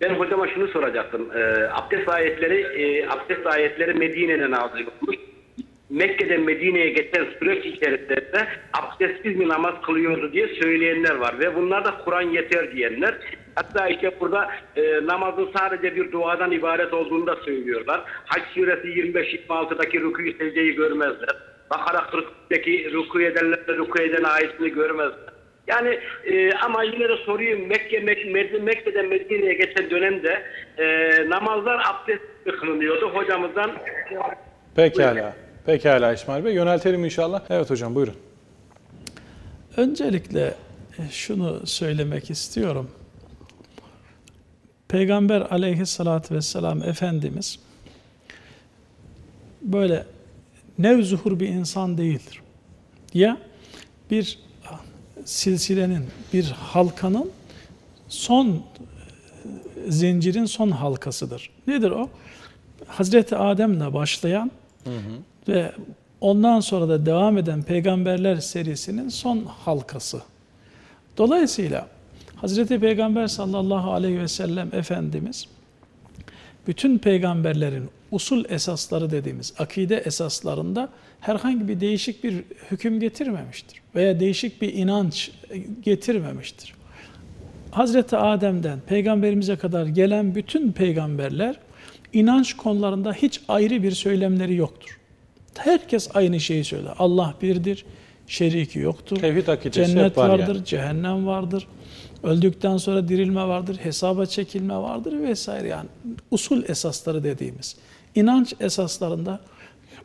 Ben hocama şunu soracaktım. Ee, abdest ayetleri e, abdest ayetleri Medine'de nazil olmuş. Mekke'den Medine'ye geçen süreç içerisinde abdestsiz mi namaz kılıyordu diye söyleyenler var ve bunlar da Kur'an yeter diyenler. Hatta işte burada e, namazın sadece bir duadan ibaret olduğunu da söylüyorlar. Hac suresi 25-26'daki rükû secdeyi görmezler. Bakara 40'daki rükû edenler rükû eden ayetini görmezler. Yani e, ama yine de sorayım Mekke, Mekke Mekke'den Medine'ye geçen dönemde e, namazlar abdest kılınıyordu. Hocamızdan Pekala. Pekala İsmail Bey. Yöneltelim inşallah. Evet hocam buyurun. Öncelikle e, şunu söylemek istiyorum. Peygamber aleyhissalatü vesselam Efendimiz böyle nevzuhur bir insan değildir. Ya bir silsilenin, bir halkanın son e, zincirin son halkasıdır. Nedir o? Hazreti Adem'le başlayan hı hı. ve ondan sonra da devam eden peygamberler serisinin son halkası. Dolayısıyla Hazreti Peygamber sallallahu aleyhi ve sellem Efendimiz bütün peygamberlerin usul esasları dediğimiz akide esaslarında herhangi bir değişik bir hüküm getirmemiştir veya değişik bir inanç getirmemiştir. Hazreti Adem'den peygamberimize kadar gelen bütün peygamberler inanç konularında hiç ayrı bir söylemleri yoktur. Herkes aynı şeyi söyler. Allah birdir, şeriki yoktur. Tevhid Cennet var vardır, yani. cehennem vardır. Öldükten sonra dirilme vardır, hesaba çekilme vardır vesaire yani usul esasları dediğimiz. İnanç esaslarında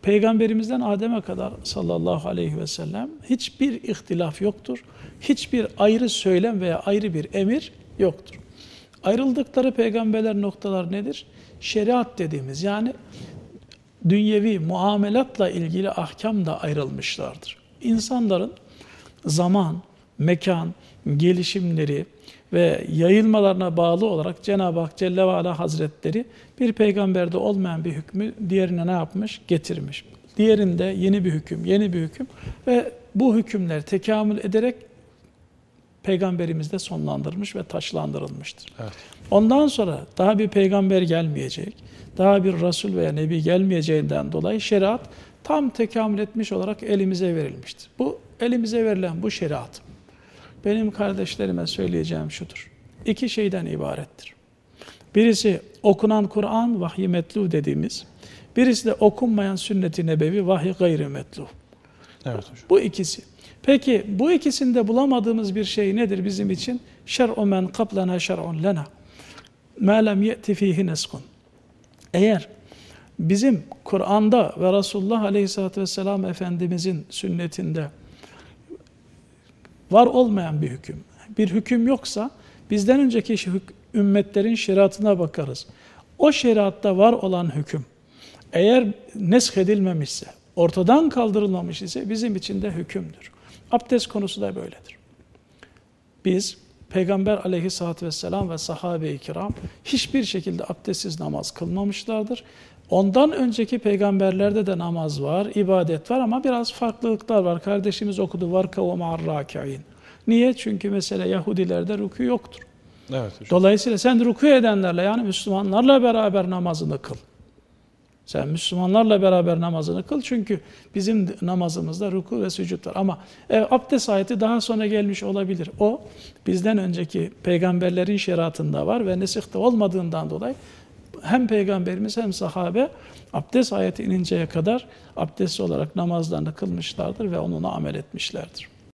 Peygamberimizden Adem'e kadar sallallahu aleyhi ve sellem hiçbir ihtilaf yoktur. Hiçbir ayrı söylem veya ayrı bir emir yoktur. Ayrıldıkları peygamberler noktalar nedir? Şeriat dediğimiz yani dünyevi muamelatla ilgili ahkam da ayrılmışlardır. İnsanların zaman, mekan, gelişimleri ve yayılmalarına bağlı olarak Cenab-ı Hak Celle ve Ala Hazretleri bir peygamberde olmayan bir hükmü diğerine ne yapmış? Getirmiş. Diğerinde yeni bir hüküm, yeni bir hüküm ve bu hükümler tekamül ederek peygamberimizde sonlandırılmış ve taşlandırılmıştır. Evet. Ondan sonra daha bir peygamber gelmeyecek, daha bir Resul veya Nebi gelmeyeceğinden dolayı şeriat tam tekamül etmiş olarak elimize verilmiştir. Bu elimize verilen bu şeriat benim kardeşlerime söyleyeceğim şudur. İki şeyden ibarettir. Birisi okunan Kur'an vahyi metlu dediğimiz, birisi de okunmayan sünnet-i nebevi vahyi gayri metlu. Evet hocam. Bu ikisi. Peki bu ikisinde bulamadığımız bir şey nedir bizim için? Şer'u men kablana şer'un lena. Ma lem ye'ti fihi neskun. Eğer bizim Kur'an'da ve Resulullah Aleyhisselatü Vesselam Efendimizin sünnetinde var olmayan bir hüküm, bir hüküm yoksa bizden önceki ümmetlerin şeriatına bakarız. O şeriatta var olan hüküm eğer nesk edilmemişse, ortadan kaldırılmamış ise bizim için de hükümdür. Abdest konusu da böyledir. Biz Peygamber aleyhissalatü vesselam ve sahabe-i kiram hiçbir şekilde abdestsiz namaz kılmamışlardır. Ondan önceki peygamberlerde de namaz var, ibadet var ama biraz farklılıklar var. Kardeşimiz okudu varka ve ma'arrâki'in. Niye? Çünkü mesela Yahudilerde rükû yoktur. Evet hocam. Dolayısıyla sen rükû edenlerle yani Müslümanlarla beraber namazını kıl. Sen Müslümanlarla beraber namazını kıl çünkü bizim namazımızda ruku ve sücud var. Ama e, abdest ayeti daha sonra gelmiş olabilir. O bizden önceki peygamberlerin şeriatında var ve nesihte olmadığından dolayı hem peygamberimiz hem sahabe abdest ayeti ininceye kadar abdest olarak namazlarını kılmışlardır ve onunla amel etmişlerdir.